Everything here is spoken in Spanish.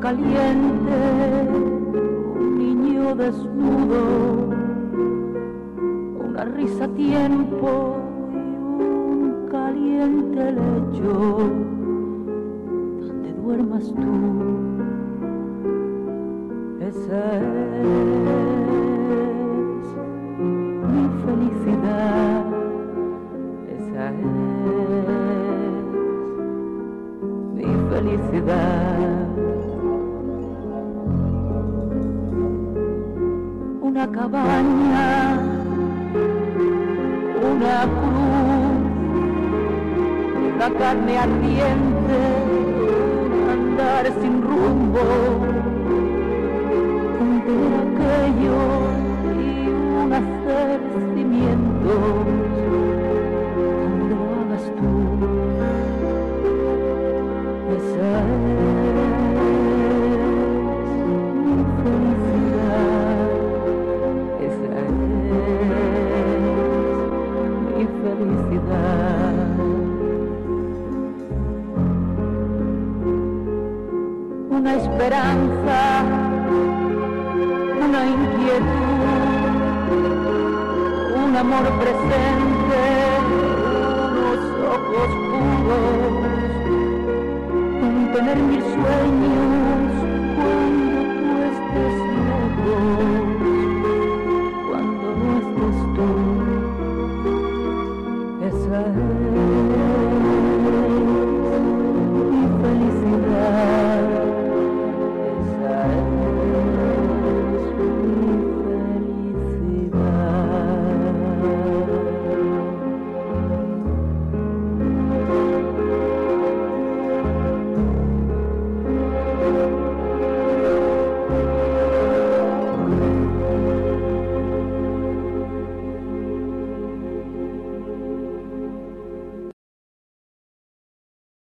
caliente, un niño desnudo, una risa a tiempo y un caliente lecho donde duermas tú. Esa es mi felicidad, felicidad. Una cabaña, una cruz, una carne ardiente, andar sin rumbo, un aquello y un hacer cimientos amor presente, unos ojos puros, en mi sueño.